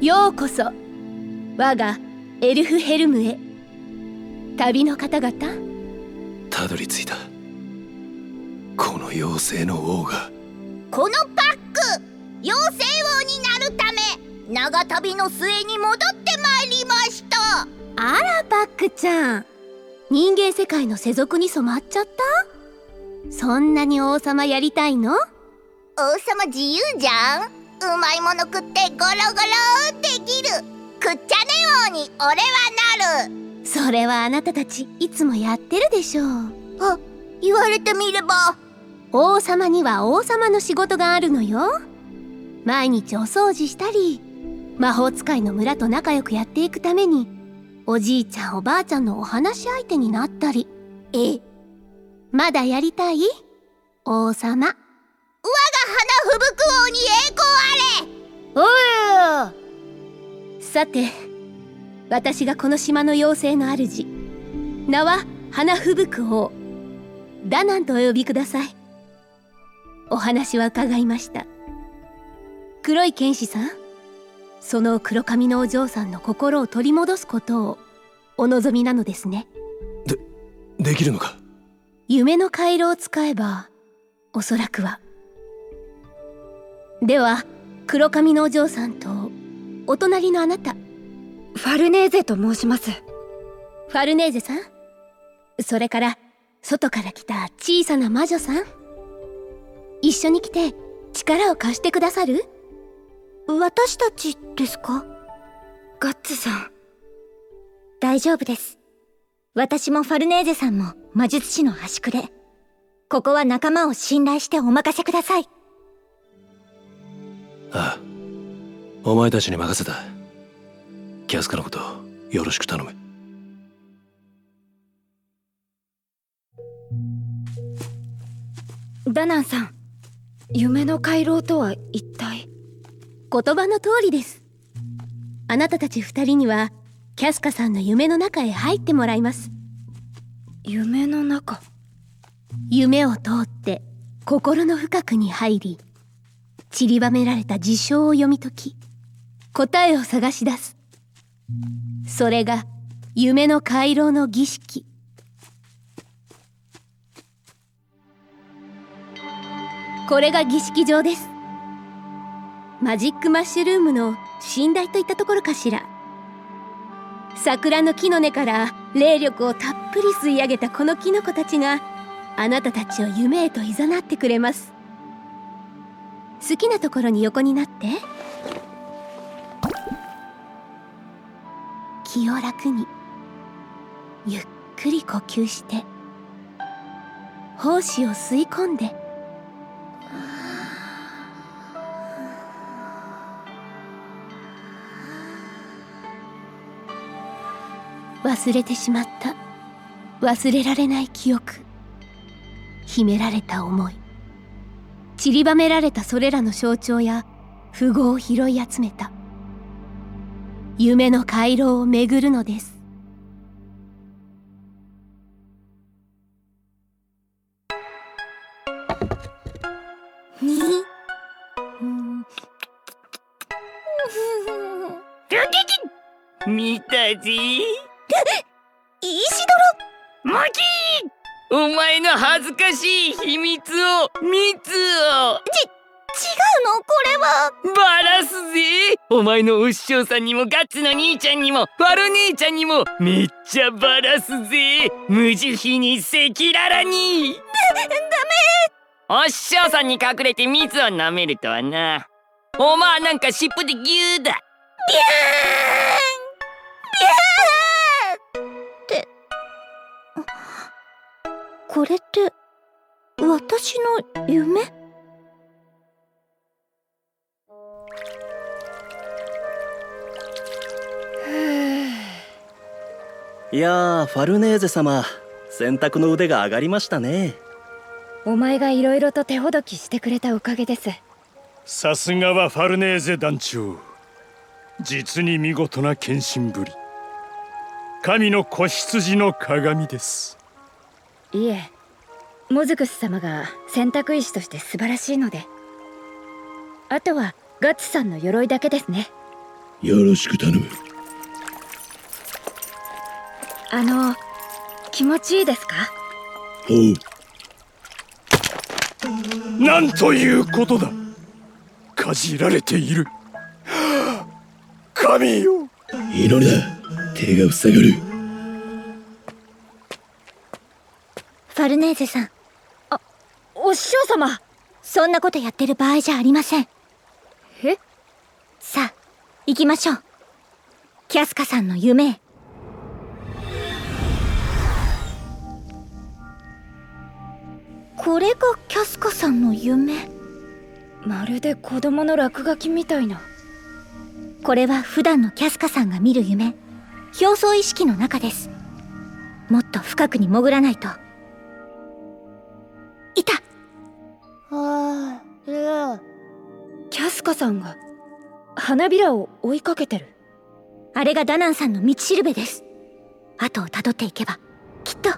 ようこそ。我がエルフヘルムへ。旅の方々。たどり着いた。この妖精の王が。このパック。妖精王になるため。長旅の末に戻ってまいりました。あらパックちゃん。人間世界の世俗に染まっちゃった？そんなに王様やりたいの？王様自由じゃんうまいもの食ってゴロゴロできる。くっちゃね王に俺はなる。それはあなたたちいつもやってるでしょう。あ言われてみれば。王様には王様の仕事があるのよ。毎日お掃除したり魔法使いの村と仲良くやっていくためにおじいちゃんおばあちゃんのお話し相手になったり。え？まだやりたい？王様花吹雪王に栄光あれ。おいさて私がこの島の妖精の主。名は花吹雪王ダナンとお呼びください。お話は伺いました。黒い剣士さん。その黒髪のお嬢さんの心を取り戻すことをお望みなのですね。でできるのか？夢の回路を使えばおそらくはでは黒髪のお嬢さんとお隣のあなた。ファルネーゼと申します。ファルネーゼさん？それから外から来た小さな魔女さん？一緒に来て力を貸してくださる？私たちですか？ガッツさん。大丈夫です。私もファルネーゼさんも魔術師の端くれ。ここは仲間を信頼してお任せくださいああ。お前たちに任せた。キャスカのことよろしく頼む。ダナンさん夢の回廊とは一体？言葉の通りです。あなたたち二人にはキャスカさんの夢の中へ入ってもらいます。夢の中？夢を通って心の深くに入り散りばめられた事象を読み解き答えを探し出す。それが夢の回廊の儀式。これが儀式場です。マジックマッシュルームの寝台といったところかしら。桜の木の根から霊力をたっぷり吸い上げたこのキノコたちがあなたたちを夢へと誘ってくれます。好きなところに横になって。気を楽に。ゆっくり呼吸して。胞子を吸い込んで。忘れてしまった。忘れられない記憶。秘められた思い。散りばめられたそれらの象徴や符号を拾い集めた。夢の回廊を巡るのです。に見たぜ石マキーお前の恥ずかしい秘密を蜜を違うの？これは。バラすぜ。お前のお師匠さんにもガッツの兄ちゃんにもファル姉ちゃんにもめっちゃバラすぜ。無慈悲に赤裸々に。ダメ。お師匠さんに隠れて蜜を舐めるとはな。お前なんか尻尾でギューだこれって私の夢？いやーファルネーゼ様。洗濯の腕が上がりましたね。お前がいろいろと手ほどきしてくれたおかげです。さすがはファルネーゼ団長。実に見事な献身ぶり。神の子羊の鏡ですいえモズクス様が洗濯石として素晴らしいので。あとはガッツさんの鎧だけですね。よろしく頼む。あの気持ちいいですか？ほう。なんということだ。かじられている。神よ。祈りだ手が塞がるファルネーゼさん。あお師匠様。そんなことやってる場合じゃありません。え？さあ行きましょう。キャスカさんの夢へ。これがキャスカさんの夢？まるで子供の落書きみたいな。これは普段のキャスカさんが見る夢。表層意識の中です。もっと深くに潜らないとはあキャスカさんが。花びらを追いかけてる。あれがダナンさんの道しるべです。後をたどっていけばきっと